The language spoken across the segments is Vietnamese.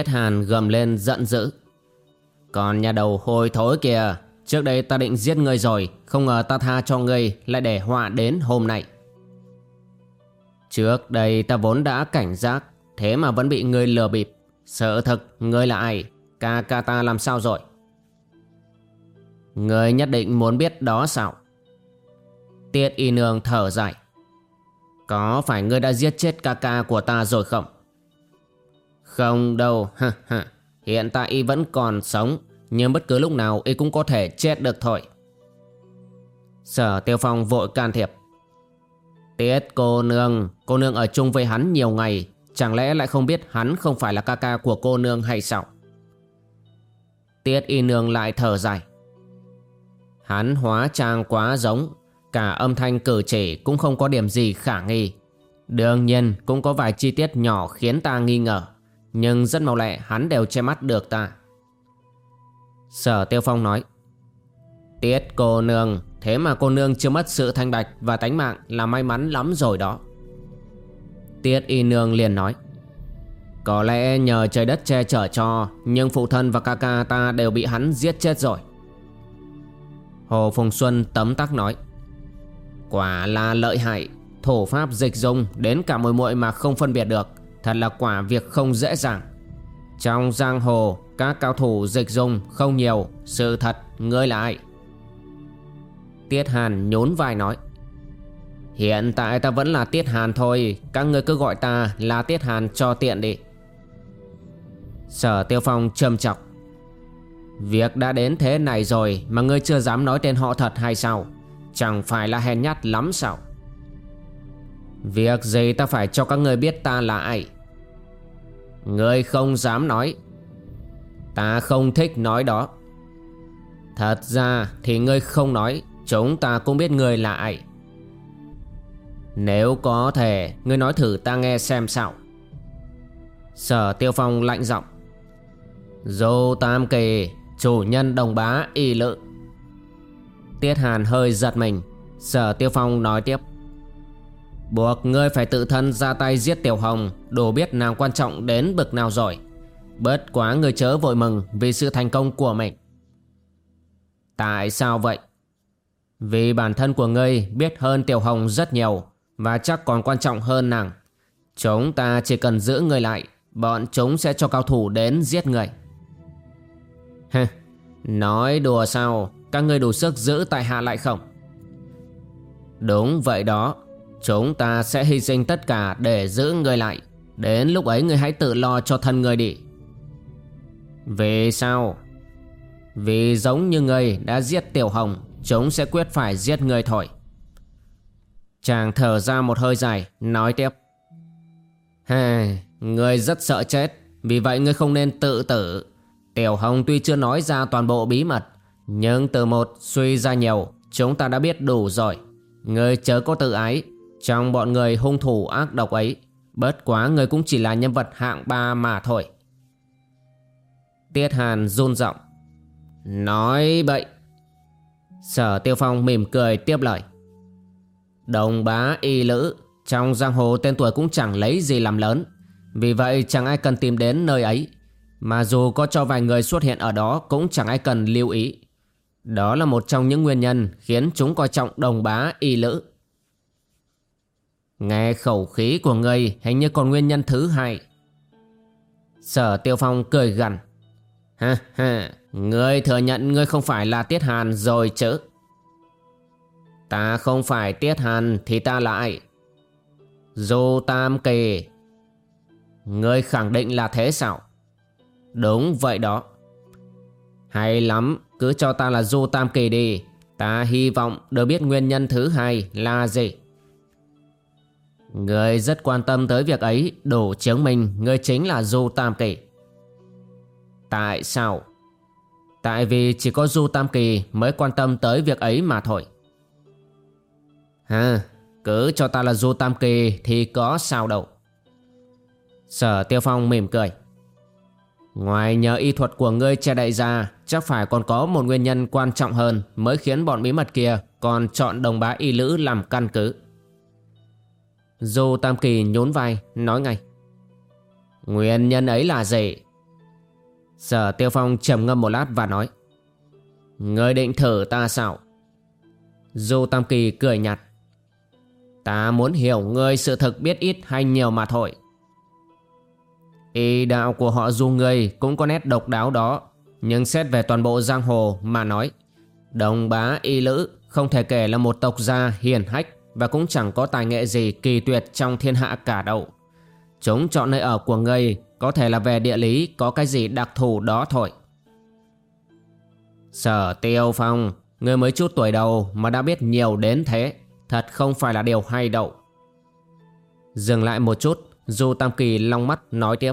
Tiết Hàn gầm lên giận dữ. Còn nhà đầu hôi thối kìa, trước đây ta định giết ngươi rồi, không ngờ ta tha cho ngươi lại để họa đến hôm nay. Trước đây ta vốn đã cảnh giác, thế mà vẫn bị ngươi lừa bịp. Sợ thật. ngươi là ai? Ca ca ta làm sao rồi? Ngươi nhất định muốn biết đó sao? Tiết y nương thở dài. Có phải ngươi đã giết chết ca ca của ta rồi không? Không đâu, ha ha. Hiện tại y vẫn còn sống, nhưng bất cứ lúc nào y cũng có thể chết được thôi. Sở Tiêu Phong vội can thiệp. Tiết cô nương, cô nương ở chung với hắn nhiều ngày, chẳng lẽ lại không biết hắn không phải là ca ca của cô nương hay sao? Tiết y nương lại thở dài. Hắn hóa trang quá giống, cả âm thanh cử chỉ cũng không có điểm gì khả nghi. Đương nhiên cũng có vài chi tiết nhỏ khiến ta nghi ngờ. Nhưng rất mau lẹ, hắn đều che mắt được ta. Sở Tiêu Phong nói, Tiết cô nương, Thế mà cô nương chưa mất sự thanh bạch Và tánh mạng là may mắn lắm rồi đó. Tiết y nương liền nói, Có lẽ nhờ trời đất che chở cho, Nhưng phụ thân và ca ca ta đều bị hắn giết chết rồi. Hồ Phùng Xuân tấm tắc nói, Quả là lợi hại Thủ pháp dịch dung đến cả mùi muội mà không phân biệt được. Thật là quả việc không dễ dàng. Trong giang hồ, Các cao thủ dịch dung không nhiều, Sự thật ngươi là ai Tiết Hàn nhốn vai nói, Hiện tại ta vẫn là Tiết Hàn thôi, Các ngươi cứ gọi ta là Tiết Hàn cho tiện đi. Sở Tiêu Phong trầm chọc Việc đã đến thế này rồi Mà ngươi chưa dám nói tên họ thật hay sao? Chẳng phải là hèn nhát lắm sao? Việc gì ta phải cho các ngươi biết ta là ai? Ngươi không dám nói. Ta không thích nói đó. Thật ra thì ngươi không nói, Chúng ta cũng biết ngươi là ai. Nếu có thể, Ngươi nói thử ta nghe xem sao. Sở Tiêu Phong lạnh giọng. Dô Tam Kỳ, Chủ nhân đồng bá y lự. Tiết Hàn hơi giật mình. Sở Tiêu Phong nói tiếp. Buộc ngươi phải tự thân ra tay giết Tiểu Hồng Đủ biết nàng quan trọng đến bực nào rồi Bớt quá ngươi chớ vội mừng Vì sự thành công của mình. Tại sao vậy? Vì bản thân của ngươi biết hơn Tiểu Hồng rất nhiều Và chắc còn quan trọng hơn nàng. Chúng ta chỉ cần giữ ngươi lại Bọn chúng sẽ cho cao thủ đến giết người Hừ, Nói đùa sao? Các ngươi đủ sức giữ tại hạ lại không? Đúng vậy đó. Chúng ta sẽ hy sinh tất cả để giữ người lại. Đến lúc ấy người hãy tự lo cho thân người đi. Vì sao? Vì giống như người đã giết Tiểu Hồng Chúng sẽ quyết phải giết người thôi. Chàng thở ra một hơi dài Nói tiếp. Hề, Người rất sợ chết Vì vậy ngươi không nên tự tử. Tiểu Hồng tuy chưa nói ra toàn bộ bí mật Nhưng từ một suy ra nhiều Chúng ta đã biết đủ rồi. Ngươi chớ có tự ái trong bọn người hung thủ ác độc ấy Bớt quá người cũng chỉ là nhân vật hạng ba mà thôi. Tiết Hàn run giọng. Nói bậy. Sở Tiêu Phong mỉm cười tiếp lời. Đồng bá y lữ, Trong giang hồ tên tuổi cũng chẳng lấy gì làm lớn. Vì vậy chẳng ai cần tìm đến nơi ấy. Mà dù có cho vài người xuất hiện ở đó Cũng chẳng ai cần lưu ý. Đó là một trong những nguyên nhân Khiến chúng coi trọng đồng bá y lữ. Nghe khẩu khí của ngươi hình như còn nguyên nhân thứ hai. Sở Tiêu Phong cười gằn. Ha ha, ngươi thừa nhận ngươi không phải là Tiết Hàn rồi chứ. Ta không phải Tiết Hàn thì ta lại. ai? Du Tam Kỳ. Ngươi khẳng định là thế sao? Đúng vậy đó. Hay lắm, cứ cho ta là Du Tam Kỳ đi. Ta hy vọng được biết nguyên nhân thứ hai là gì. Người rất quan tâm tới việc ấy đủ chứng minh người chính là Du Tam Kỳ. Tại sao? Tại vì chỉ có Du Tam Kỳ mới quan tâm tới việc ấy mà thôi. Ha, cứ cho ta là Du Tam Kỳ thì có sao đâu. Sở Tiêu Phong mỉm cười. Ngoài nhờ y thuật của ngươi che đậy ra, chắc phải còn có một nguyên nhân quan trọng hơn mới khiến bọn bí mật kia còn chọn đồng bá y lữ làm căn cứ. Du Tam Kỳ nhún vai, nói ngay. Nguyên nhân ấy là gì? Sở Tiêu Phong trầm ngâm một lát và nói. Ngươi định thử ta sao? Du Tam Kỳ cười nhạt. Ta muốn hiểu ngươi sự thực biết ít hay nhiều mà thôi. Y đạo của họ du ngươi cũng có nét độc đáo đó. Nhưng xét về toàn bộ giang hồ mà nói. Đồng bá y lữ không thể kể là một tộc gia hiền hách và cũng chẳng có tài nghệ gì kỳ tuyệt trong thiên hạ cả đâu. Chúng chọn nơi ở của ngươi có thể là về địa lý có cái gì đặc thù đó thôi. Sở Tiêu Phong, ngươi mới chút tuổi đầu mà đã biết nhiều đến thế, thật không phải là điều hay đâu. Dừng lại một chút, Du Tam Kỳ long mắt nói tiếp.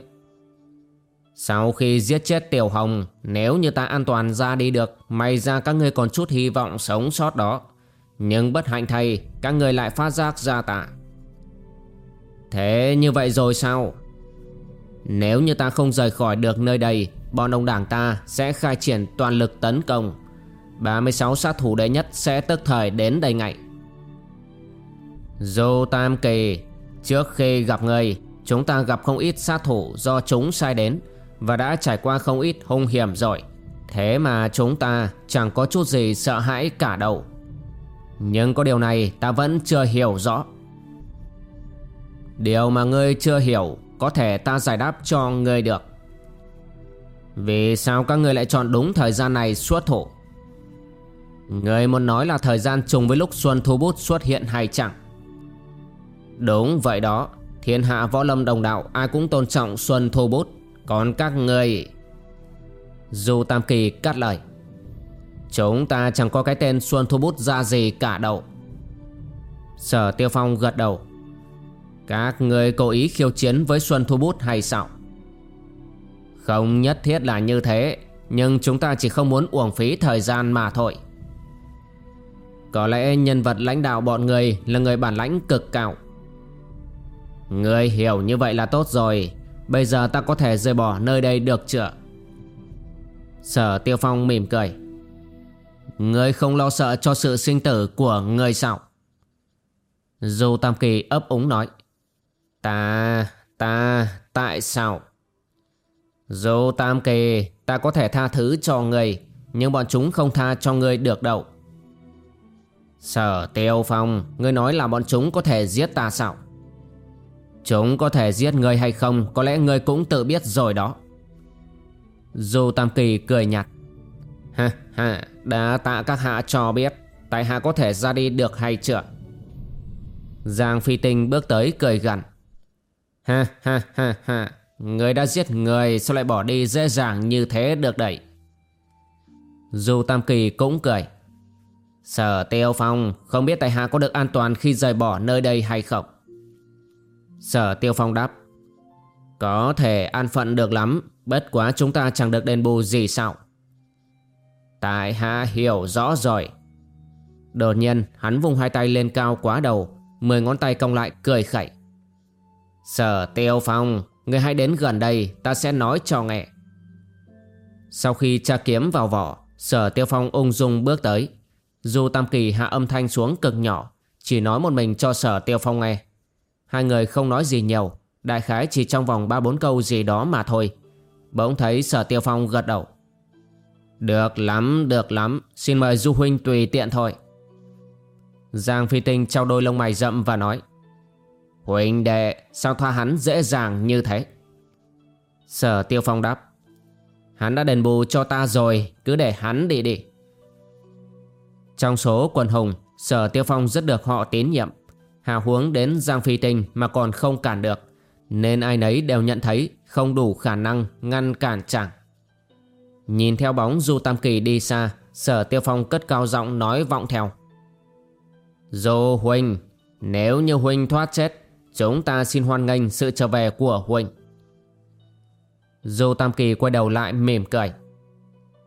Sau khi giết chết Tiểu Hồng, nếu như ta an toàn ra đi được, may ra các ngươi còn chút hy vọng sống sót đó. Nhưng bất hạnh thay, các người lại phát giác ra tạ. Thế như vậy rồi sao? Nếu như ta không rời khỏi được nơi đây, bọn ông đảng ta sẽ khai triển toàn lực tấn công. 36 sát thủ đệ nhất sẽ tức thời đến đây ngay. Dô Tam Kỳ, trước khi gặp người, chúng ta gặp không ít sát thủ do chúng sai đến và đã trải qua không ít hung hiểm rồi. Thế mà chúng ta chẳng có chút gì sợ hãi cả đâu. Nhưng có điều này ta vẫn chưa hiểu rõ. Điều mà ngươi chưa hiểu có thể ta giải đáp cho ngươi được. Vì sao các ngươi lại chọn đúng thời gian này xuất thủ? Người muốn nói là thời gian trùng với lúc Xuân Thu Bút xuất hiện hay chẳng? Đúng vậy đó, thiên hạ võ lâm đồng đạo ai cũng tôn trọng Xuân Thu Bút. Còn các người... Du Tam Kỳ cắt lời. Chúng ta chẳng có cái tên Xuân Thu Bút ra gì cả đâu. Sở Tiêu Phong gật đầu. Các người cố ý khiêu chiến với Xuân Thu Bút hay sao? Không nhất thiết là như thế, Nhưng chúng ta chỉ không muốn uổng phí thời gian mà thôi Có lẽ nhân vật lãnh đạo bọn người là người bản lãnh cực cao Người hiểu như vậy là tốt rồi, Bây giờ ta có thể rời bỏ nơi đây được chưa Sở Tiêu Phong mỉm cười Người không lo sợ cho sự sinh tử của người sao? Du Tam Kỳ ấp úng nói Ta, ta, tại sao? Dù Tam Kỳ ta có thể tha thứ cho người Nhưng bọn chúng không tha cho người được đâu. Sở Tiêu Phong Ngươi nói là bọn chúng có thể giết ta sao? Chúng có thể giết người hay không Có lẽ ngươi cũng tự biết rồi đó. Dù Tam Kỳ cười nhạt Ha ha Đã tạ các hạ cho biết, Tại hạ có thể ra đi được hay chưa? Giang Phi Tinh bước tới cười gằn. Ha ha ha ha Người đã giết người sao lại bỏ đi dễ dàng như thế được đẩy Dù Tam Kỳ cũng cười. Sở Tiêu Phong, không biết tại hạ có được an toàn khi rời bỏ nơi đây hay không? Sở Tiêu Phong đáp. Có thể an phận được lắm, Bất quá chúng ta chẳng được đền bù gì sao? Tại hạ hiểu rõ rồi. Đột nhiên, hắn vùng hai tay lên cao quá đầu, Mười ngón tay cong lại cười khẩy. Sở Tiêu Phong Người hãy đến gần đây, ta sẽ nói cho nghe. Sau khi tra kiếm vào vỏ, Sở Tiêu Phong ung dung bước tới. Dù Tam Kỳ hạ âm thanh xuống cực nhỏ, Chỉ nói một mình cho Sở Tiêu Phong nghe. Hai người không nói gì nhiều, Đại khái chỉ trong vòng ba bốn câu gì đó mà thôi. Bỗng thấy Sở Tiêu Phong gật đầu. Được lắm, được lắm. Xin mời Du Huynh tùy tiện thôi. Giang Phi Tinh trao đôi lông mày rậm và nói huynh đệ sao tha hắn dễ dàng như thế? Sở Tiêu Phong đáp Hắn đã đền bù cho ta rồi Cứ để hắn đi đi. Trong số quần hùng Sở Tiêu Phong rất được họ tín nhiệm. Hà huống đến Giang Phi Tinh mà còn không cản được Nên ai nấy đều nhận thấy không đủ khả năng ngăn cản chẳng Nhìn theo bóng, Du Tam Kỳ đi xa, Sở Tiêu Phong cất cao giọng nói vọng theo. Du Huynh Nếu như Huynh thoát chết, Chúng ta xin hoan nghênh sự trở về của Huynh Du Tam Kỳ quay đầu lại mỉm cười.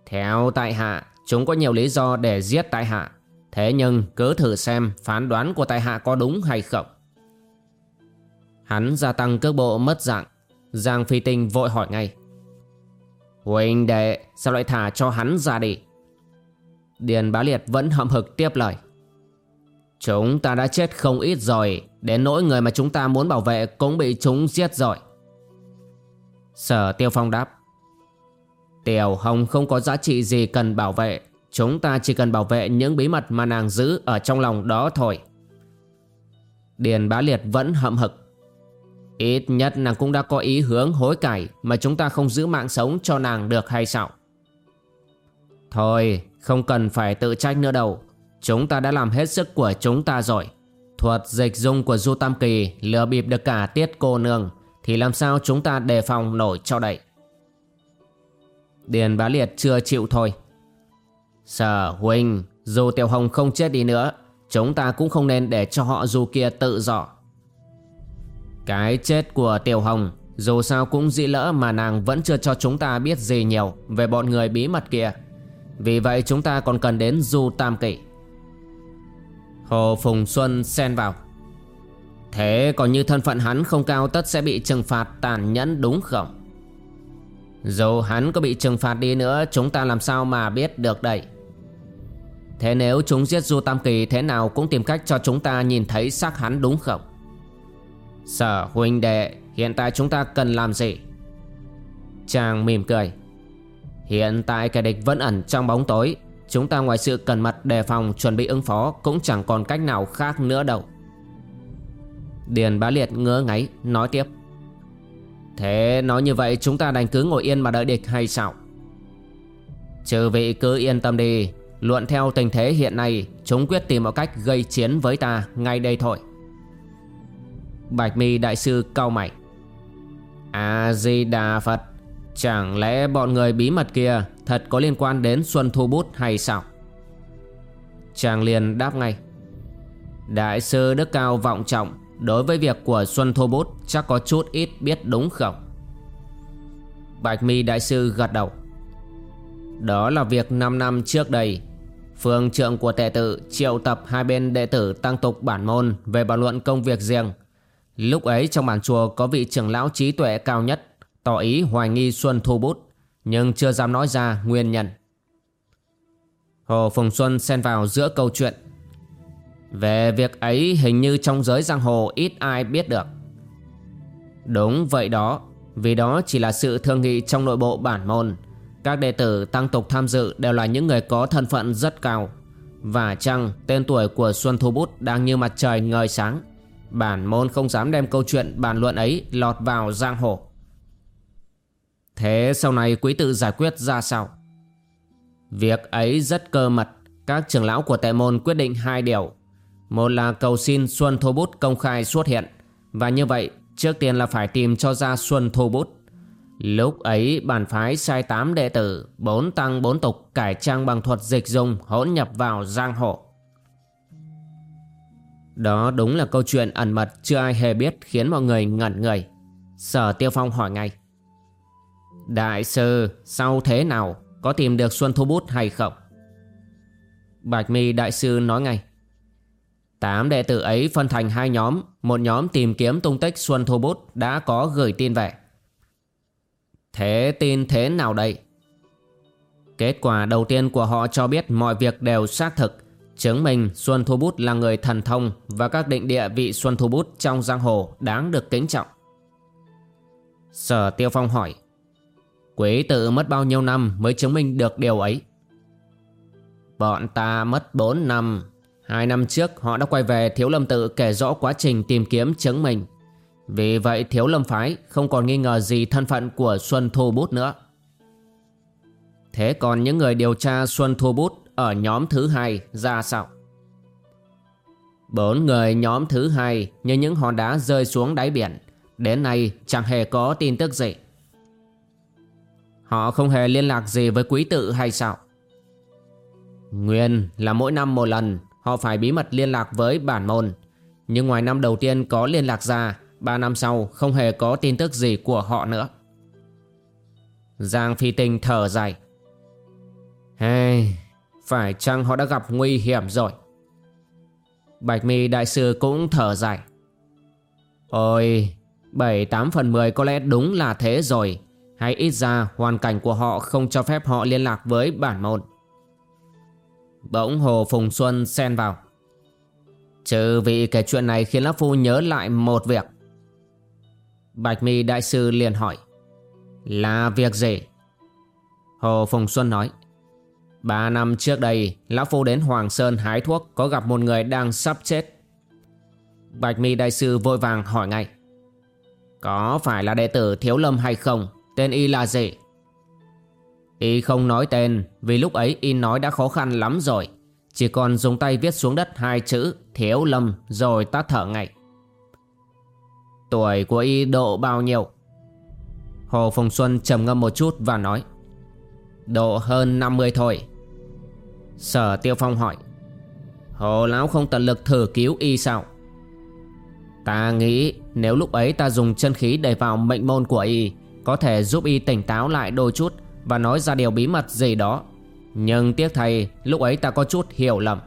Theo tại hạ, Chúng có nhiều lý do để giết tại hạ. Thế nhưng cứ thử xem phán đoán của tại hạ có đúng hay không. Hắn gia tăng cước bộ mất dạng. Giang Phi Tinh vội hỏi ngay. Huỳnh đệ, sao lại thả cho hắn ra đi? Điền Bá Liệt vẫn hậm hực tiếp lời. Chúng ta đã chết không ít rồi, Đến nỗi người mà chúng ta muốn bảo vệ Cũng bị chúng giết rồi. Sở Tiêu Phong đáp. Tiểu Hồng không có giá trị gì cần bảo vệ, Chúng ta chỉ cần bảo vệ những bí mật mà nàng giữ ở trong lòng đó thôi. Điền Bá Liệt vẫn hậm hực. Ít nhất nàng cũng đã có ý hướng hối cải Mà chúng ta không giữ mạng sống cho nàng được hay sao? Thôi, không cần phải tự trách nữa đâu. Chúng ta đã làm hết sức của chúng ta rồi. Thuật dịch dung của Du Tam Kỳ lừa bịp được cả tiết cô nương, Thì làm sao chúng ta đề phòng nổi cho đậy? Điền Bá Liệt chưa chịu thôi. Sở huynh Dù Tiểu Hồng không chết đi nữa, Chúng ta cũng không nên để cho họ du kia tự dọ cái chết của Tiểu Hồng. Dù sao cũng dĩ lỡ mà nàng vẫn chưa cho chúng ta biết gì nhiều Về bọn người bí mật kia. Vì vậy chúng ta còn cần đến Du Tam Kỵ. Hồ Phùng Xuân xen vào. Thế còn như thân phận hắn không cao tất sẽ bị trừng phạt tàn nhẫn đúng không? Dù hắn có bị trừng phạt đi nữa, chúng ta làm sao mà biết được đây? Thế nếu chúng giết Du Tam Kỳ thế nào cũng tìm cách cho chúng ta nhìn thấy xác hắn đúng không? Sở huynh đệ, hiện tại chúng ta cần làm gì? Chàng mỉm cười. Hiện tại kẻ địch vẫn ẩn trong bóng tối. Chúng ta ngoài sự cẩn mật đề phòng chuẩn bị ứng phó Cũng chẳng còn cách nào khác nữa đâu. Điền bá liệt ngỡ ngáy, nói tiếp. Thế nói như vậy chúng ta đành cứ ngồi yên mà đợi địch hay sao? Trừ vị cứ yên tâm đi. Luận theo tình thế hiện nay, Chúng quyết tìm một cách gây chiến với ta ngay đây thôi. Bạch mi đại sư cau mày. A-di-đà Phật, Chẳng lẽ bọn người bí mật kia Thật có liên quan đến Xuân Thu Bút hay sao? Chàng liền đáp ngay. Đại sư Đức Cao vọng trọng, Đối với việc của Xuân Thu Bút Chắc có chút ít biết đúng không? Bạch mi đại sư gật đầu. Đó là việc 5 năm trước đây, Phương trượng của tệ tự triệu tập hai bên đệ tử tăng tục bản môn về bàn luận công việc riêng. Lúc ấy trong bản chùa có vị trưởng lão trí tuệ cao nhất, tỏ ý hoài nghi Xuân thu bút, nhưng chưa dám nói ra nguyên nhân. Hồ Phùng Xuân xen vào giữa câu chuyện. Về việc ấy hình như trong giới giang hồ ít ai biết được. Đúng vậy đó, vì đó chỉ là sự thương nghị trong nội bộ bản môn, các đệ tử tăng tục tham dự đều là những người có thân phận rất cao Và chăng tên tuổi của Xuân Thu Bút đang như mặt trời ngời sáng Bản môn không dám đem câu chuyện bàn luận ấy lọt vào giang hồ. Thế sau này quý tự giải quyết ra sao? Việc ấy rất cơ mật. Các trưởng lão của tệ môn quyết định hai điều. Một là cầu xin Xuân Thô Bút công khai xuất hiện. Và như vậy trước tiên là phải tìm cho ra Xuân Thô Bút. Lúc ấy bản phái sai tám đệ tử, bốn tăng bốn tục cải trang bằng thuật dịch dung hỗn nhập vào giang hồ. Đó đúng là câu chuyện ẩn mật chưa ai hề biết khiến mọi người ngẩn người. Sở Tiêu Phong hỏi ngay. Đại sư, sau thế nào? Có tìm được Xuân Thu Bút hay không? Bạch mi đại sư nói ngay. Tám đệ tử ấy phân thành hai nhóm, một nhóm tìm kiếm tung tích Xuân Thu Bút đã có gửi tin về. Thế tin thế nào đây? Kết quả đầu tiên của họ cho biết mọi việc đều xác thực Chứng minh Xuân Thu Bút là người thần thông Và các định địa vị Xuân Thu Bút trong giang hồ đáng được kính trọng Sở Tiêu Phong hỏi Quý tự mất bao nhiêu năm mới chứng minh được điều ấy? Bọn ta mất 4 năm Hai năm trước họ đã quay về Thiếu Lâm Tự kể rõ quá trình tìm kiếm chứng minh vì vậy thiếu lâm phái không còn nghi ngờ gì thân phận của Xuân Thu Bút nữa. Thế còn những người điều tra Xuân Thu Bút ở nhóm thứ hai ra sao? Bốn người nhóm thứ hai như những hòn đá rơi xuống đáy biển. Đến nay chẳng hề có tin tức gì. Họ không hề liên lạc gì với quý tự hay sao? Nguyên là mỗi năm một lần họ phải bí mật liên lạc với bản môn. Nhưng ngoài năm đầu tiên có liên lạc ra, ba năm sau không hề có tin tức gì của họ nữa. Giang Phi Tinh thở dài. Hey, phải chăng họ đã gặp nguy hiểm rồi? Bạch mi đại sư cũng thở dài. Ôi, bảy tám phần mười có lẽ đúng là thế rồi. Hay ít ra hoàn cảnh của họ không cho phép họ liên lạc với bản môn. Bỗng Hồ Phùng Xuân xen vào. Trừ vì kể chuyện này khiến Lão Phu nhớ lại một việc. Bạch mi đại sư liền hỏi. Là việc gì? Hồ Phùng Xuân nói. Ba năm trước đây, Lão Phu đến Hoàng Sơn hái thuốc có gặp một người đang sắp chết. Bạch mi đại sư vội vàng hỏi ngay. Có phải là đệ tử Thiếu Lâm hay không? Tên y là gì? Y không nói tên vì lúc ấy y nói đã khó khăn lắm rồi. Chỉ còn dùng tay viết xuống đất hai chữ Thiếu Lâm rồi tắt thở ngay. Tuổi của y độ bao nhiêu? Hồ Phùng Xuân trầm ngâm một chút và nói Độ hơn 50 thôi Sở Tiêu Phong hỏi, Hồ Lão không tận lực thử cứu y sao? Ta nghĩ nếu lúc ấy ta dùng chân khí đẩy vào mệnh môn của y, Có thể giúp y tỉnh táo lại đôi chút Và nói ra điều bí mật gì đó. Nhưng tiếc thầy lúc ấy ta có chút hiểu lầm.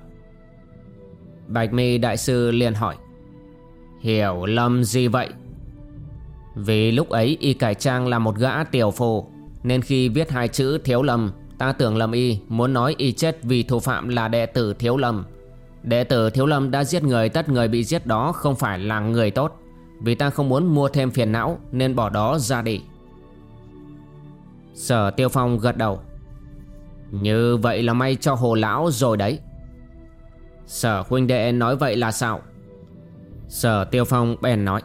Bạch mi đại sư liền hỏi, Hiểu lầm gì vậy? Vì lúc ấy y cải trang là một gã tiểu phù, Nên khi viết hai chữ thiếu lầm Ta tưởng lầm y muốn nói y chết vì thủ phạm là đệ tử thiếu lầm Đệ tử thiếu lâm đã giết người, tất người bị giết đó không phải là người tốt. Vì ta không muốn mua thêm phiền não, nên bỏ đó ra đi. Sở Tiêu Phong gật đầu. Như vậy là may cho hồ lão rồi đấy. Sở huynh đệ nói vậy là sao? Sở Tiêu Phong bèn nói.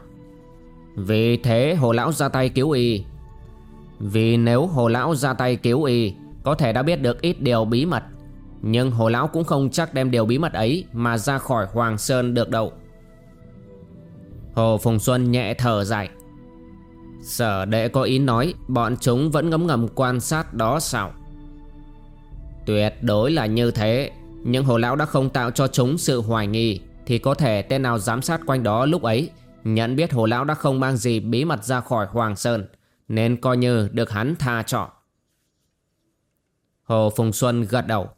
Vì thế hồ lão ra tay cứu y. Vì nếu hồ lão ra tay cứu y có thể đã biết được ít điều bí mật. Nhưng hồ lão cũng không chắc đem điều bí mật ấy Mà ra khỏi Hoàng Sơn được đâu. Hồ Phùng Xuân nhẹ thở dài. Sở đệ có ý nói Bọn chúng vẫn ngấm ngầm quan sát đó sao? Tuyệt đối là như thế, Nhưng hồ lão đã không tạo cho chúng sự hoài nghi, Thì có thể tên nào giám sát quanh đó lúc ấy, Nhận biết hồ lão đã không mang gì bí mật ra khỏi Hoàng Sơn, Nên coi như được hắn tha trọng Hồ Phùng Xuân gật đầu.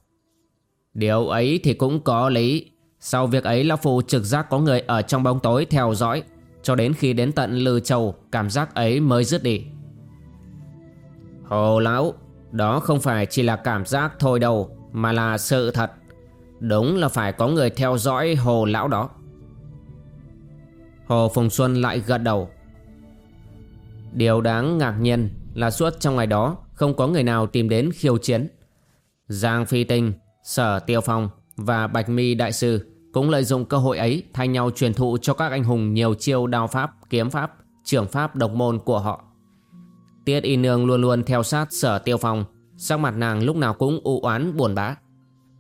Điều ấy thì cũng có lý. Sau việc ấy, Lão Phu trực giác có người ở trong bóng tối theo dõi, Cho đến khi đến tận Lư Châu, Cảm giác ấy mới dứt đi. Hồ Lão, Đó không phải chỉ là cảm giác thôi đâu, Mà là sự thật. Đúng là phải có người theo dõi Hồ Lão đó. Hồ Phùng Xuân lại gật đầu. Điều đáng ngạc nhiên là suốt trong ngày đó, Không có người nào tìm đến khiêu chiến. Giang Phi Tinh Sở Tiêu Phong và Bạch Mi Đại Sư cũng lợi dụng cơ hội ấy thay nhau truyền thụ cho các anh hùng nhiều chiêu đao pháp, kiếm pháp, trưởng pháp độc môn của họ. Tiết Y Nương luôn luôn theo sát Sở Tiêu Phong, sắc mặt nàng lúc nào cũng u oán buồn bã.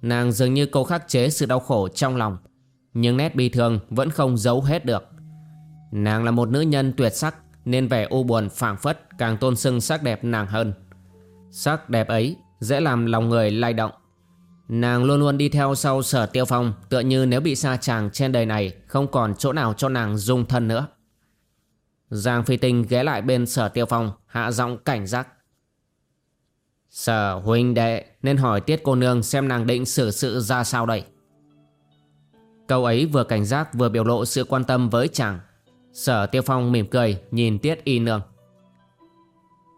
Nàng dường như cố khắc chế sự đau khổ trong lòng, nhưng nét bi thương vẫn không giấu hết được. Nàng là một nữ nhân tuyệt sắc nên vẻ u buồn phảng phất càng tôn sưng sắc đẹp nàng hơn. Sắc đẹp ấy dễ làm lòng người lay động. Nàng luôn luôn đi theo sau sở tiêu phong, tựa như nếu bị xa chàng trên đời này, không còn chỗ nào cho nàng dung thân nữa. Giang Phi Tinh ghé lại bên sở tiêu phong, hạ giọng cảnh giác. Sở huynh đệ, nên hỏi tiết cô nương xem nàng định xử sự ra sao đây. Câu ấy vừa cảnh giác vừa biểu lộ sự quan tâm với chàng. Sở tiêu phong mỉm cười, nhìn tiết y nương.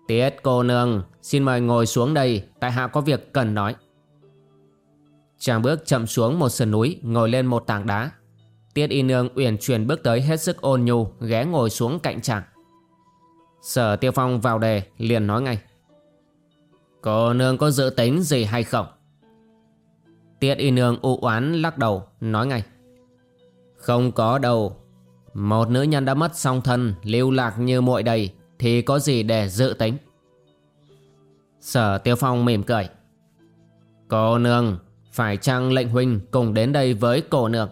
Tiết cô nương xin mời ngồi xuống đây, tại hạ có việc cần nói. Chàng bước chậm xuống một sườn núi, Ngồi lên một tảng đá. Tiết y nương uyển chuyển bước tới hết sức ôn nhu, Ghé ngồi xuống cạnh chàng. Sở tiêu phong vào đề, liền nói ngay. Cô nương có dự tính gì hay không? Tiết y nương u oán lắc đầu, Nói ngay. Không có đâu. Một nữ nhân đã mất song thân, Lưu lạc như muội đầy, Thì có gì để dự tính? Sở tiêu phong mỉm cười. Cô nương, phải chăng lệnh huynh cùng đến đây với cổ nương?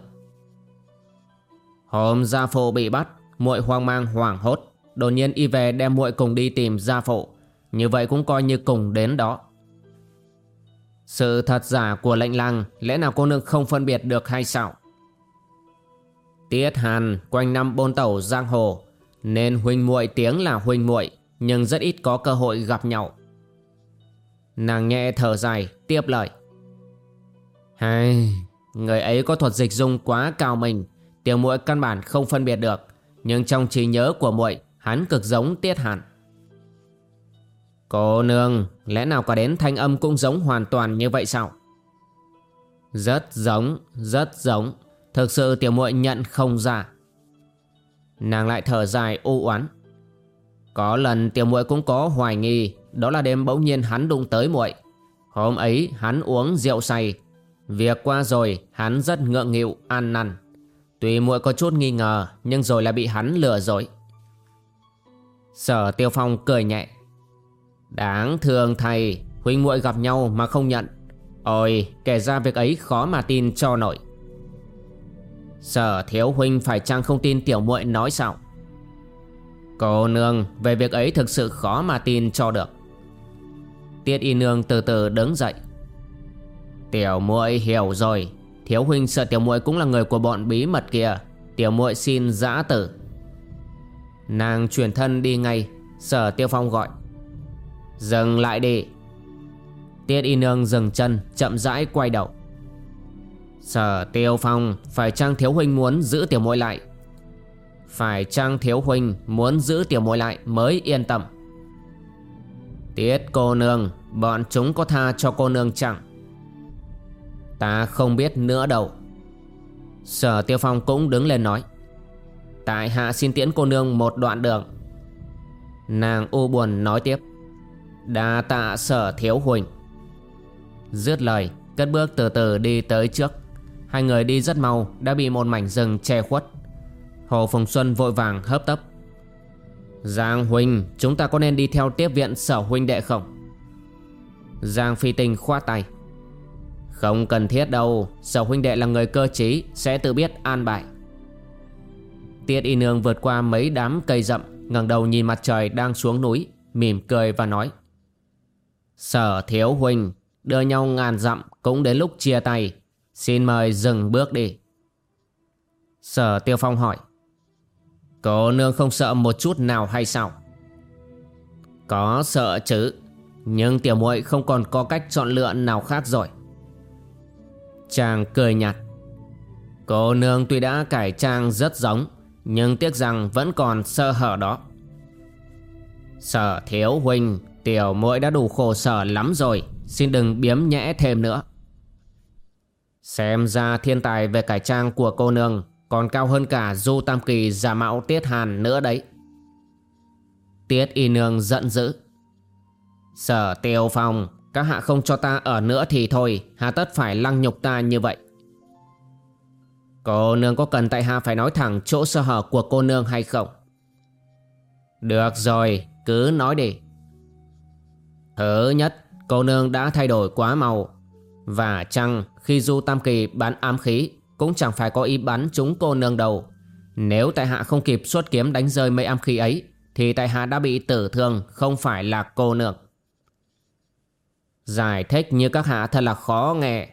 Hôm gia phụ bị bắt, muội hoang mang hoảng hốt. Đột nhiên y về đem muội cùng đi tìm gia phụ. Như vậy cũng coi như cùng đến đó. Sự thật giả của lệnh lăng, Lẽ nào cô nương không phân biệt được hay sao? Tiết Hàn quanh năm bôn tẩu giang hồ, Nên huynh muội tiếng là huynh muội, Nhưng rất ít có cơ hội gặp nhau. Nàng nhẹ thở dài, tiếp lời. Hay, Người ấy có thuật dịch dung quá cao mình. Tiểu muội căn bản không phân biệt được, Nhưng trong trí nhớ của muội, Hắn cực giống Tiết hẳn Cô nương, Lẽ nào có đến thanh âm cũng giống hoàn toàn như vậy sao? Rất giống Rất giống. Thực sự tiểu muội nhận không ra. Nàng lại thở dài u oán. Có lần tiểu muội cũng có hoài nghi đó là đêm bỗng nhiên hắn đụng tới muội. Hôm ấy, hắn uống rượu say. Việc qua rồi, hắn rất ngượng nghịu, ăn năn. Tuy muội có chút nghi ngờ, Nhưng rồi lại bị hắn lừa dối. Sở Tiêu Phong cười nhẹ. Đáng thương thầy, Huynh muội gặp nhau mà không nhận. Ôi, kể ra việc ấy khó mà tin cho nổi. Sở thiếu huynh phải chăng không tin tiểu muội nói sao? Cô nương, về việc ấy thực sự khó mà tin cho được. Tiết y nương từ từ đứng dậy. Tiểu muội hiểu rồi. Thiếu huynh sợ tiểu muội cũng là người của bọn bí mật kia. Tiểu muội xin giã tử. Nàng chuyển thân đi ngay, Sở tiêu phong gọi. Dừng lại đi. Tiết y nương dừng chân, chậm rãi quay đầu. Sở tiêu phong, Phải chăng thiếu huynh muốn giữ tiểu muội lại? Phải chăng thiếu huynh Muốn giữ tiểu muội lại mới yên tâm? Tiết cô nương, Bọn chúng có tha cho cô nương chẳng Ta không biết nữa đâu. Sở tiêu phong cũng đứng lên nói. Tại hạ xin tiễn cô nương một đoạn đường. Nàng u buồn nói tiếp. Đa tạ sở thiếu huỳnh. Dứt lời, Cất bước từ từ đi tới trước. Hai người đi rất mau, Đã bị một mảnh rừng che khuất. Hồ Phùng Xuân vội vàng hấp tấp. Giang Huynh Chúng ta có nên đi theo tiếp viện sở huynh đệ không? Giang Phi Tinh khoát tay. Không cần thiết đâu, Sở huynh đệ là người cơ trí, Sẽ tự biết an bài. Tiết y nương vượt qua mấy đám cây rậm, ngẩng đầu nhìn mặt trời đang xuống núi, Mỉm cười và nói. Sở thiếu huynh Đưa nhau ngàn dặm cũng đến lúc chia tay. Xin mời dừng bước đi. Sở tiêu phong hỏi. Cô nương không sợ một chút nào hay sao? Có sợ chứ, Nhưng tiểu muội không còn có cách chọn lựa nào khác rồi. Chàng cười nhạt. Cô nương tuy đã cải trang rất giống, Nhưng tiếc rằng vẫn còn sơ hở đó. Sở thiếu huynh, Tiểu muội đã đủ khổ sở lắm rồi, Xin đừng biếm nhẽ thêm nữa. Xem ra thiên tài về cải trang của cô nương còn cao hơn cả Du Tam Kỳ giả mạo Tiết Hàn nữa đấy Tiết Y Nương giận dữ Sở tiêu phong Các hạ không cho ta ở nữa thì thôi Hà tất phải lăng nhục ta như vậy Cô nương có cần tại hạ phải nói thẳng chỗ sơ hở của cô nương hay không? Được rồi, cứ nói đi. Thứ nhất, cô nương đã thay đổi quá màu. Và chăng khi Du Tam Kỳ bán ám khí cũng chẳng phải có ý bắn chúng cô nương đầu. Nếu tại hạ không kịp xuất kiếm đánh rơi mấy âm khí ấy thì tại hạ đã bị tử thương không phải là cô nương. Giải thích như các hạ thật là khó nghe.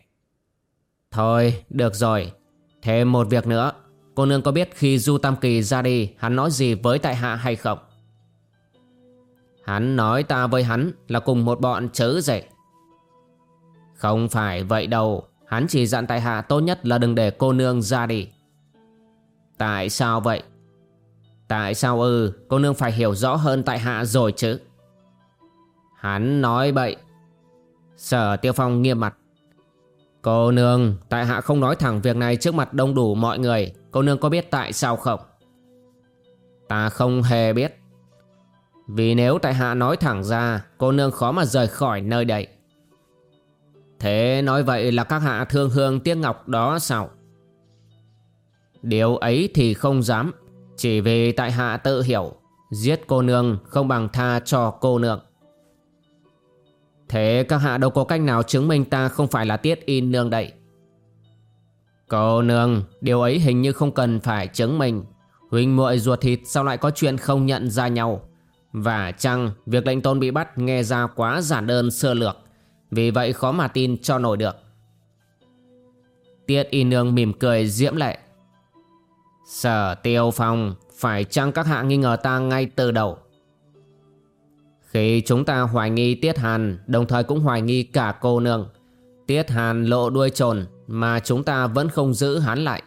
Thôi, được rồi, Thêm một việc nữa Cô nương có biết khi Du Tam Kỳ ra đi Hắn nói gì với tại hạ hay không Hắn nói ta với hắn Là cùng một bọn chớ dậy. Không phải vậy đâu Hắn chỉ dặn tại hạ tốt nhất là đừng để cô nương ra đi. Tại sao vậy? Tại sao ư? Cô nương phải hiểu rõ hơn tại hạ rồi chứ. Hắn nói bậy. Sở Tiêu Phong nghiêm mặt. Cô nương, tại hạ không nói thẳng việc này trước mặt đông đủ mọi người. Cô nương có biết tại sao không? Ta không hề biết. Vì nếu tại hạ nói thẳng ra Cô nương khó mà rời khỏi nơi đây. Thế nói vậy là các hạ thương hương tiếc ngọc đó sao? Điều ấy thì không dám Chỉ vì tại hạ tự hiểu Giết cô nương không bằng tha cho cô nương Thế các hạ đâu có cách nào chứng minh ta không phải là tiết in nương đậy Cô nương, điều ấy hình như không cần phải chứng minh. Huynh muội ruột thịt sao lại có chuyện không nhận ra nhau? Và chăng việc lệnh tôn bị bắt nghe ra quá giản đơn sơ lược, vì vậy khó mà tin cho nổi được. Tiết y nương mỉm cười diễm lệ. Sở tiêu phong, phải chăng các hạ nghi ngờ ta ngay từ đầu? Khi chúng ta hoài nghi Tiết Hàn, đồng thời cũng hoài nghi cả cô nương. Tiết Hàn lộ đuôi trồn mà chúng ta vẫn không giữ hắn lại.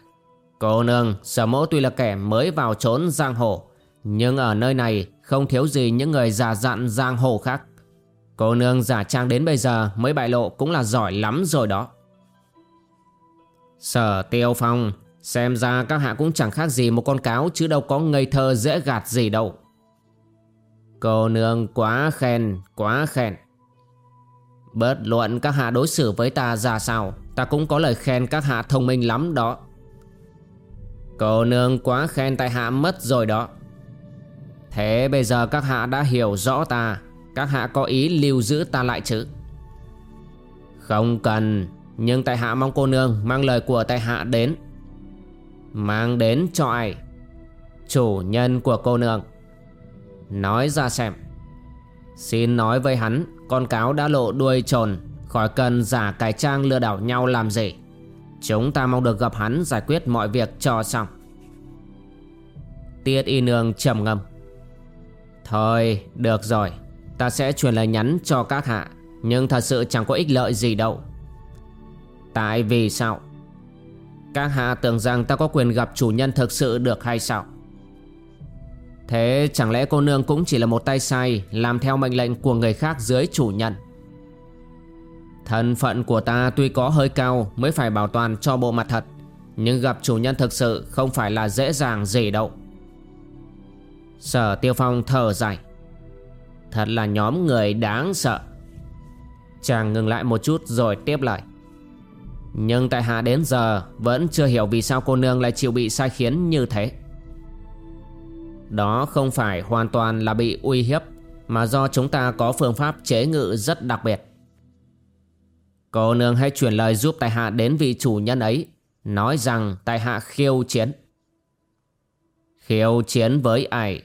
Cô nương, sở mẫu tuy là kẻ mới vào trốn giang hồ, nhưng ở nơi này không thiếu gì những người già dặn giang hồ khác. Cô nương giả trang đến bây giờ mới bại lộ cũng là giỏi lắm rồi đó. Sở tiêu phong, xem ra các hạ cũng chẳng khác gì một con cáo chứ đâu có ngây thơ dễ gạt gì đâu. Cô nương quá khen, quá khen. Bớt luận các hạ đối xử với ta ra sao Ta cũng có lời khen các hạ thông minh lắm đó Cô nương quá khen tại hạ mất rồi đó Thế bây giờ các hạ đã hiểu rõ ta các hạ có ý lưu giữ ta lại chứ? Không cần, Nhưng tại hạ mong cô nương mang lời của tại hạ đến. Mang đến cho ai? Chủ nhân của cô nương. Nói ra xem. Xin nói với hắn, Con cáo đã lộ đuôi trồn, Khỏi cần giả cái trang lừa đảo nhau làm gì. Chúng ta mong được gặp hắn Giải quyết mọi việc cho xong. Tiết y nương trầm ngâm. Thôi, được rồi. Ta sẽ truyền lời nhắn cho các hạ, Nhưng thật sự chẳng có ích lợi gì đâu. Tại vì sao? Các hạ tưởng rằng ta có quyền gặp chủ nhân thực sự được hay sao? Thế chẳng lẽ cô nương cũng chỉ là một tay sai, Làm theo mệnh lệnh của người khác dưới chủ nhân? Thân phận của ta tuy có hơi cao Mới phải bảo toàn cho bộ mặt thật, Nhưng gặp chủ nhân thực sự Không phải là dễ dàng gì đâu. Sở Tiêu Phong thở dài. Thật là nhóm người đáng sợ. Chàng ngừng lại một chút rồi tiếp lại Nhưng tại hạ đến giờ, Vẫn chưa hiểu vì sao cô nương lại chịu bị sai khiến như thế. Đó không phải hoàn toàn là bị uy hiếp, Mà do chúng ta có phương pháp chế ngự rất đặc biệt. Cô nương hãy chuyển lời giúp tài hạ đến vị chủ nhân ấy, Nói rằng tài hạ khiêu chiến. Khiêu chiến với ai?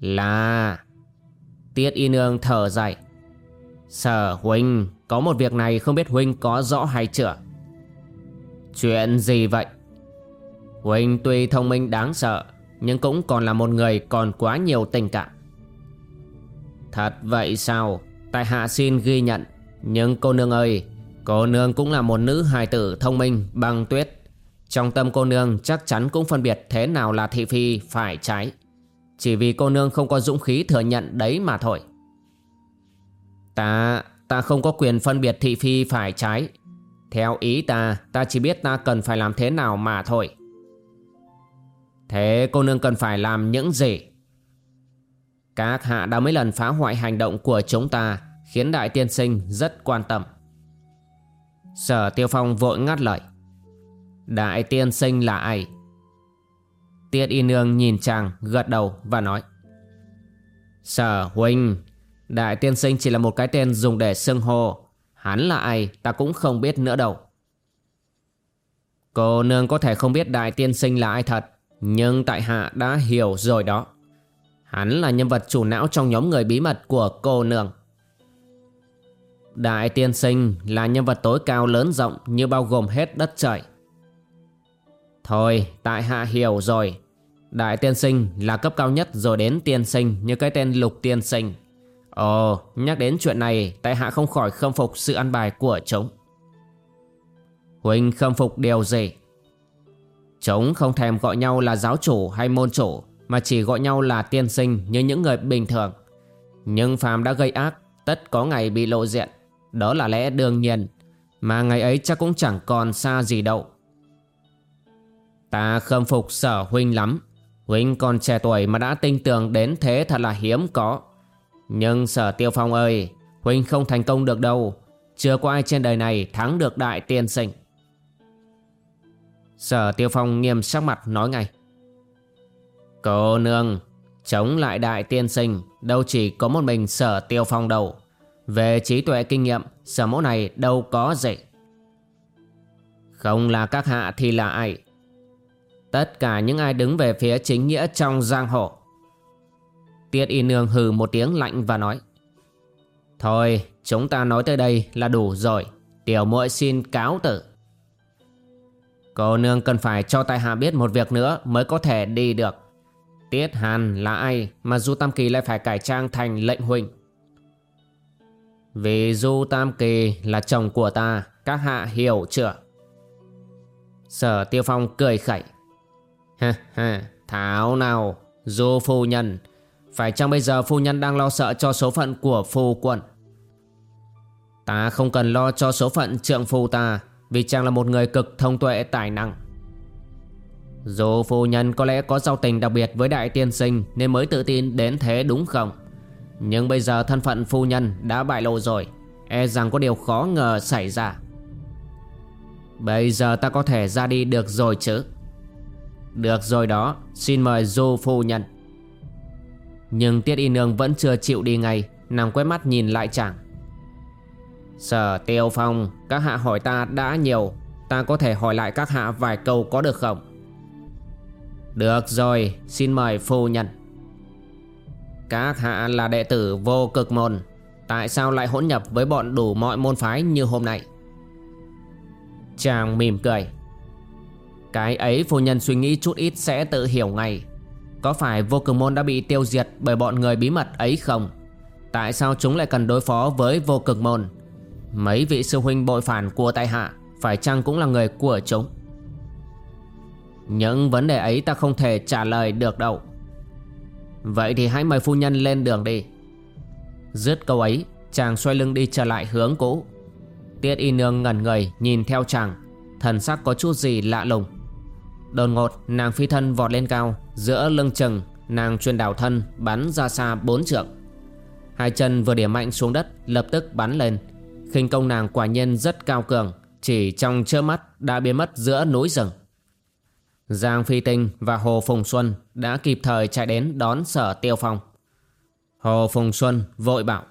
Là Tiết y nương thở dài. Sở huynh Có một việc này không biết huynh có rõ hay chưa? Chuyện gì vậy? Huynh tuy thông minh đáng sợ, nhưng cũng còn là một người còn quá nhiều tình cảm. Thật vậy sao? Tại hạ xin ghi nhận, Nhưng cô nương ơi, Cô nương cũng là một nữ hài tử thông minh bằng tuyết. Trong tâm cô nương chắc chắn cũng phân biệt thế nào là thị phi, phải trái. Chỉ vì cô nương không có dũng khí thừa nhận đấy mà thôi. Ta, ta không có quyền phân biệt thị phi phải trái. Theo ý ta, ta chỉ biết ta cần phải làm thế nào mà thôi. Thế cô nương cần phải làm những gì? Các hạ đã mấy lần phá hoại hành động của chúng ta Khiến đại tiên sinh rất quan tâm. Sở tiêu phong vội ngắt lời. Đại tiên sinh là ai? Tiết y nương nhìn chàng, gật đầu và nói, Sở huynh Đại tiên sinh chỉ là một cái tên dùng để xưng hô. Hắn là ai ta cũng không biết nữa đâu. Cô nương có thể không biết đại tiên sinh là ai thật, nhưng tại hạ đã hiểu rồi đó. Hắn là nhân vật chủ não trong nhóm người bí mật của cô nương. Đại tiên sinh là nhân vật tối cao lớn rộng như bao gồm hết đất trời. Thôi, tại hạ hiểu rồi. Đại tiên sinh là cấp cao nhất rồi đến tiên sinh như cái tên lục tiên sinh. Ồ, nhắc đến chuyện này, tại hạ không khỏi khâm phục sự ăn bài của chúng. Huynh khâm phục điều gì? Chúng không thèm gọi nhau là giáo chủ hay môn chủ, Mà chỉ gọi nhau là tiên sinh như những người bình thường. Nhưng phàm đã gây ác, Tất có ngày bị lộ diện. Đó là lẽ đương nhiên, Mà ngày ấy chắc cũng chẳng còn xa gì đâu. Ta khâm phục sở huynh lắm. Huynh còn trẻ tuổi mà đã tinh tường đến thế thật là hiếm có. Nhưng sở tiêu phong ơi Huynh không thành công được đâu. Chưa có ai trên đời này thắng được đại tiên sinh. Sở Tiêu Phong nghiêm sắc mặt nói ngay. Cô nương, Chống lại đại tiên sinh, Đâu chỉ có một mình sở Tiêu Phong đâu. Về trí tuệ kinh nghiệm, Sở mẫu này đâu có gì. Không là các hạ thì là ai? Tất cả những ai đứng về phía chính nghĩa trong giang hồ. Tiết y nương hừ một tiếng lạnh và nói, Thôi, chúng ta nói tới đây là đủ rồi. Tiểu muội xin cáo tử. Cô nương cần phải cho tại hạ biết một việc nữa mới có thể đi được. Tiết Hàn là ai mà Du Tam Kỳ lại phải cải trang thành lệnh huynh Vì Du Tam Kỳ là chồng của ta, Các hạ hiểu chưa? Sở Tiêu Phong cười khẩy. Ha ha Thảo nào Du phu nhân. Phải chăng bây giờ phu nhân đang lo sợ cho số phận của phu quân? Ta không cần lo cho số phận trượng phu ta, Vì chàng là một người cực thông tuệ tài năng. Dù phu nhân có lẽ có giao tình đặc biệt với đại tiên sinh, Nên mới tự tin đến thế đúng không? Nhưng bây giờ thân phận phu nhân đã bại lộ rồi E rằng có điều khó ngờ xảy ra. Bây giờ ta có thể ra đi được rồi chứ? Được rồi đó, Xin mời du phu nhân. Nhưng Tiết Y Nương vẫn chưa chịu đi ngay, Nàng quét mắt nhìn lại chàng. Sở Tiêu Phong, Các hạ hỏi ta đã nhiều, Ta có thể hỏi lại các hạ vài câu có được không? Được rồi, Xin mời phu nhân. Các hạ là đệ tử vô cực môn, Tại sao lại hỗn nhập với bọn đủ mọi môn phái như hôm nay? Chàng mỉm cười. Cái ấy phu nhân suy nghĩ chút ít sẽ tự hiểu ngay. Có phải vô cực môn đã bị tiêu diệt bởi bọn người bí mật ấy không? Tại sao chúng lại cần đối phó với vô cực môn? Mấy vị sư huynh bội phản của tại hạ Phải chăng cũng là người của chúng? Những vấn đề ấy ta không thể trả lời được đâu. Vậy thì hãy mời phu nhân lên đường đi. Dứt câu ấy, Chàng xoay lưng đi trở lại hướng cũ. Tiết y nương ngẩn người nhìn theo chàng, Thần sắc có chút gì lạ lùng. Đột ngột, nàng phi thân vọt lên cao, Giữa lưng chừng, Nàng truyền đảo thân, bắn ra xa bốn trượng. Hai chân vừa điểm mạnh xuống đất, Lập tức bắn lên. Khinh công nàng quả nhiên rất cao cường, Chỉ trong chớp mắt đã biến mất giữa núi rừng. Giang Phi Tinh và Hồ Phùng Xuân đã kịp thời chạy đến đón sở tiêu phong. Hồ Phùng Xuân vội bảo,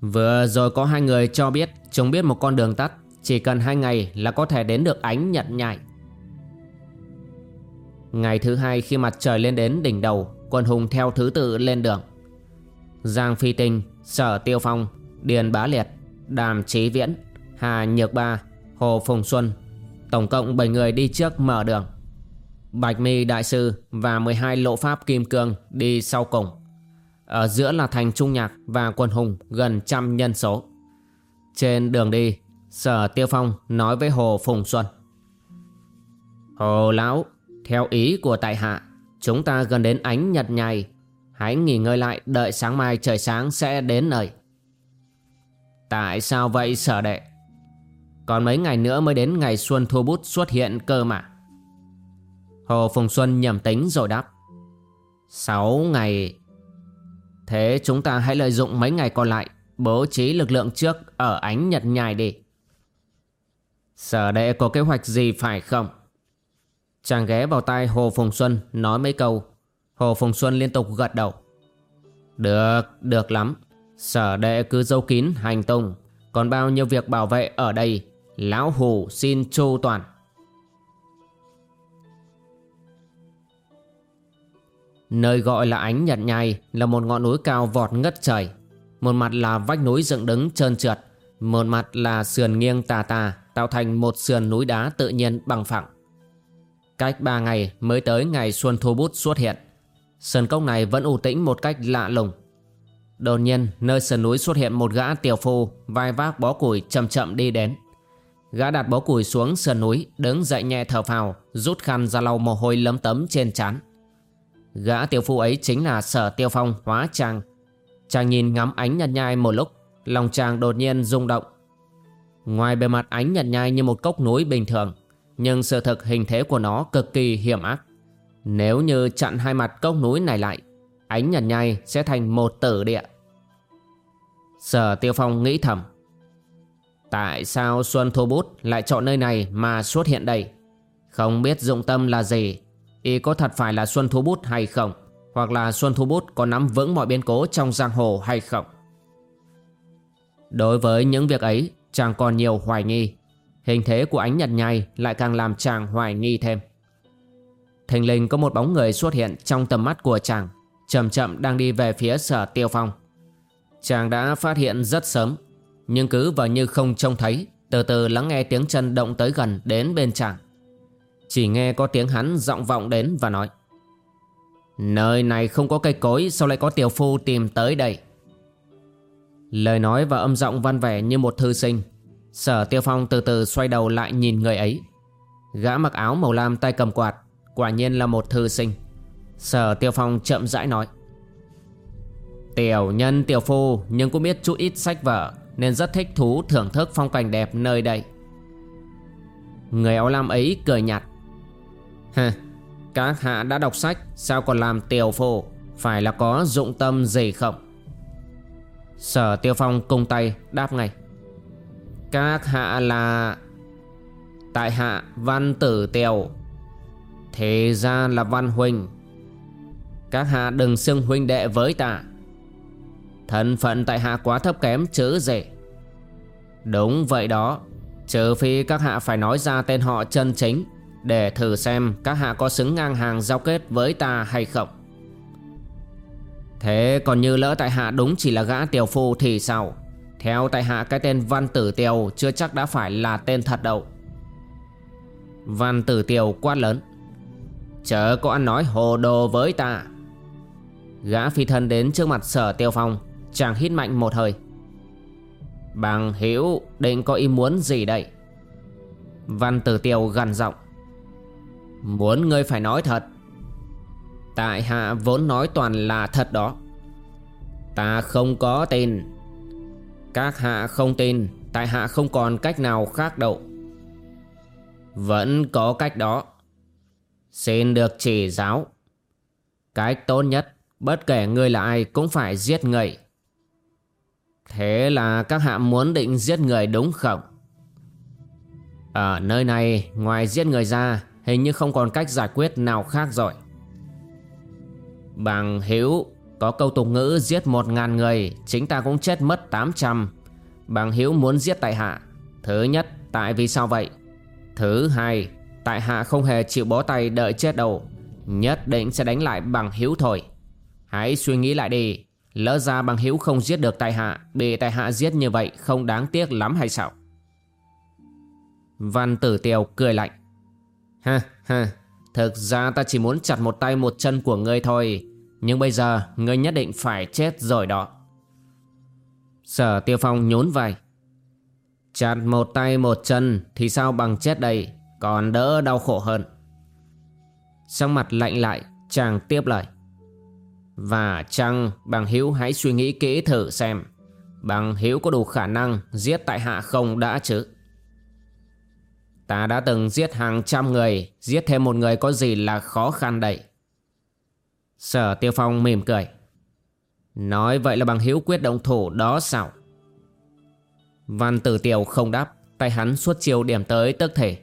Vừa rồi có hai người cho biết Chúng biết một con đường tắt, Chỉ cần hai ngày là có thể đến được ánh nhận nhại. Ngày thứ hai khi mặt trời lên đến đỉnh đầu Quân hùng theo thứ tự lên đường. Giang Phi Tinh, Sở Tiêu Phong, Điền Bá Liệt Đàm Chí Viễn, Hà Nhược Ba, Hồ Phùng Xuân Tổng cộng 7 người đi trước mở đường. Bạch Mi Đại Sư và 12 lộ pháp Kim Cương đi sau cùng. Ở giữa là thành Trung Nhạc và quân hùng gần trăm nhân số. Trên đường đi Sở Tiêu Phong nói với Hồ Phùng Xuân. Hồ Lão theo ý của tại hạ, Chúng ta gần đến ánh nhật nhày Hãy nghỉ ngơi lại, đợi sáng mai trời sáng sẽ đến nơi. Tại sao vậy, sở đệ? Còn mấy ngày nữa mới đến ngày Xuân Thu Bút xuất hiện cơ mà. Hồ Phùng Xuân nhầm tính rồi đáp. Sáu ngày. Thế chúng ta hãy lợi dụng mấy ngày còn lại, Bố trí lực lượng trước ở ánh nhật nhài đi. Sở đệ có kế hoạch gì phải không? Chàng ghé vào tai Hồ Phùng Xuân nói mấy câu. Hồ Phùng Xuân liên tục gật đầu. Được, được lắm. Sở đệ cứ dâu kín hành tung. Còn bao nhiêu việc bảo vệ ở đây Lão Hù xin chu toàn. Nơi gọi là ánh nhật nhai Là một ngọn núi cao vọt ngất trời. Một mặt là vách núi dựng đứng trơn trượt Một mặt là sườn nghiêng tà tà Tạo thành một sườn núi đá tự nhiên bằng phẳng. Cách ba ngày mới tới ngày Xuân Thu Bút xuất hiện Sơn cốc này vẫn ủ tĩnh một cách lạ lùng Đột nhiên, nơi sườn núi xuất hiện một gã tiểu phu, vai vác bó củi chậm chậm đi đến. Gã đặt bó củi xuống sườn núi, đứng dậy nhẹ thở phào, rút khăn ra lau mồ hôi lấm tấm trên trán. Gã tiểu phu ấy chính là sở tiêu phong hóa trang. Chàng nhìn ngắm ánh nhật nhai một lúc, lòng chàng đột nhiên rung động. Ngoài bề mặt ánh nhật nhai như một cốc núi bình thường nhưng sự thực hình thế của nó cực kỳ hiểm ác. Nếu như chặn hai mặt cốc núi này lại, Ánh nhật nhai sẽ thành một tử địa. Sở Tiêu Phong nghĩ thầm, Tại sao Xuân Thu Bút lại chọn nơi này mà xuất hiện đây? Không biết dụng tâm là gì, Y có thật phải là Xuân Thu Bút hay không? Hoặc là Xuân Thu Bút có nắm vững mọi biến cố trong giang hồ hay không? Đối với những việc ấy, chàng còn nhiều hoài nghi. Hình thế của ánh nhật nhai lại càng làm chàng hoài nghi thêm. Thình lình có một bóng người xuất hiện trong tầm mắt của chàng, Chậm chậm đang đi về phía sở tiêu phong. Chàng đã phát hiện rất sớm, Nhưng cứ vào như không trông thấy, Từ từ lắng nghe tiếng chân động tới gần đến bên chàng. Chỉ nghe có tiếng hắn giọng vọng đến và nói, Nơi này không có cây cối, Sao lại có tiểu phu tìm tới đây? Lời nói và âm giọng văn vẻ như một thư sinh Sở tiêu phong từ từ xoay đầu lại nhìn người ấy. Gã mặc áo màu lam tay cầm quạt Quả nhiên là một thư sinh. Sở tiêu phong chậm rãi nói Tiểu nhân tiểu phu nhưng cũng biết chút ít sách vở Nên rất thích thú thưởng thức phong cảnh đẹp nơi đây. Người áo lam ấy cười nhạt Hừ, các hạ đã đọc sách Sao còn làm tiểu phu? Phải là có dụng tâm gì không? Sở tiêu phong cung tay đáp ngay các hạ là Tại hạ văn tử tiểu Thế ra là văn huynh Các hạ đừng xưng huynh đệ với ta. Thân phận tại hạ quá thấp kém chứ gì Đúng vậy đó, Trừ phi các hạ phải nói ra tên họ chân chính Để thử xem các hạ có xứng ngang hàng giao kết với ta hay không. Thế còn như lỡ tại hạ đúng chỉ là gã tiểu phu thì sao? Theo tại hạ, cái tên Văn Tử Tiều chưa chắc đã phải là tên thật đâu. Văn Tử Tiều quát lớn. Chớ có ăn nói hồ đồ với ta. Gã phi thân đến trước mặt sở tiêu phong, Chàng hít mạnh một hơi. Bằng hiểu định có ý muốn gì đây? Văn tử tiều gần giọng. Muốn ngươi phải nói thật. Tại hạ vốn nói toàn là thật đó. Ta không có tin. Các hạ không tin, Tại hạ không còn cách nào khác đâu. Vẫn có cách đó. Xin được chỉ giáo. Cách tốt nhất, Bất kể ngươi là ai cũng phải giết người. Thế là các hạ muốn định giết người đúng không? Ở nơi này, ngoài giết người ra, Hình như không còn cách giải quyết nào khác rồi. Bằng hữu có câu tục ngữ giết một ngàn người, Chính ta cũng chết mất tám trăm. Bằng Hiếu muốn giết tại hạ. Thứ nhất, tại vì sao vậy? Thứ hai, Tại hạ không hề chịu bó tay đợi chết đâu. Nhất định sẽ đánh lại bằng Hiếu thôi. Hãy suy nghĩ lại đi. Lỡ ra bằng Hiếu không giết được tại hạ, Bị tại hạ giết như vậy không đáng tiếc lắm hay sao? Văn tử tiều cười lạnh. Ha ha. Thực ra ta chỉ muốn chặt một tay một chân của ngươi thôi. Nhưng bây giờ, ngươi nhất định phải chết rồi đó. Sở tiêu phong nhún vai. Chặt một tay một chân thì sao bằng chết đây? Còn đỡ đau khổ hơn. Trong mặt lạnh lại, chàng tiếp lời. Và chăng bằng Hiếu hãy suy nghĩ kỹ thử xem. Bằng Hiếu có đủ khả năng giết tại hạ không đã chứ? Ta đã từng giết hàng trăm người, Giết thêm một người có gì là khó khăn đây? Sở Tiêu Phong mỉm cười Nói vậy là bằng hữu quyết động thủ đó sao Văn Tử Tiều không đáp Tay hắn suốt chiều điểm tới tức thể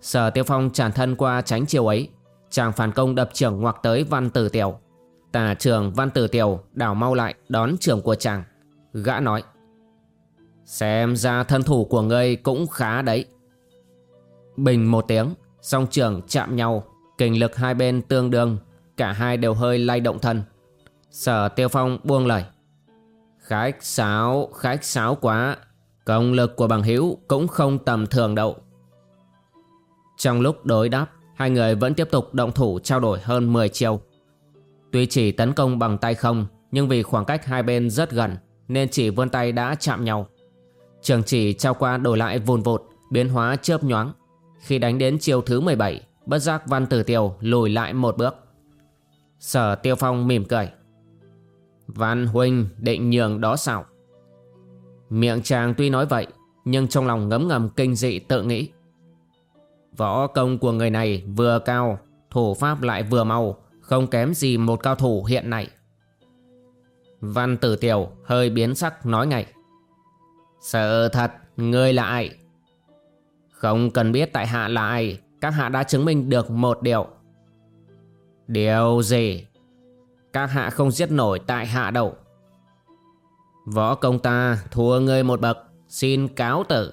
Sở Tiêu Phong tràn thân qua tránh chiều ấy Chàng phản công đập trưởng ngoặc tới Văn Tử Tiều Tà trường Văn Tử Tiều đảo mau lại đón trưởng của chàng. Gã nói. Xem ra thân thủ của ngươi cũng khá đấy. Bình một tiếng, song trường chạm nhau, kình lực hai bên tương đương, cả hai đều hơi lay động thân. Sở Tiêu Phong buông lời. Khách sáo, khách sáo quá, công lực của bằng hữu cũng không tầm thường đâu. Trong lúc đối đáp, hai người vẫn tiếp tục động thủ trao đổi hơn 10 chiêu. Tuy chỉ tấn công bằng tay không Nhưng vì khoảng cách hai bên rất gần Nên chỉ vươn tay đã chạm nhau Trường chỉ trao qua đổi lại vùn vụt Biến hóa chớp nhoáng Khi đánh đến chiều thứ 17 Bất giác văn tử tiều lùi lại một bước Sở tiêu phong mỉm cười. Văn huynh định nhường đó sao? Miệng chàng tuy nói vậy, Nhưng trong lòng ngấm ngầm kinh dị tự nghĩ. Võ công của người này vừa cao, Thủ pháp lại vừa mau, không kém gì một cao thủ hiện nay. Văn tử tiểu hơi biến sắc nói ngay. Sợ thật, ngươi là ai? Không cần biết tại hạ là ai, Các hạ đã chứng minh được một điều. Điều gì? Các hạ không giết nổi tại hạ đâu. Võ công ta thua ngươi một bậc, Xin cáo tử.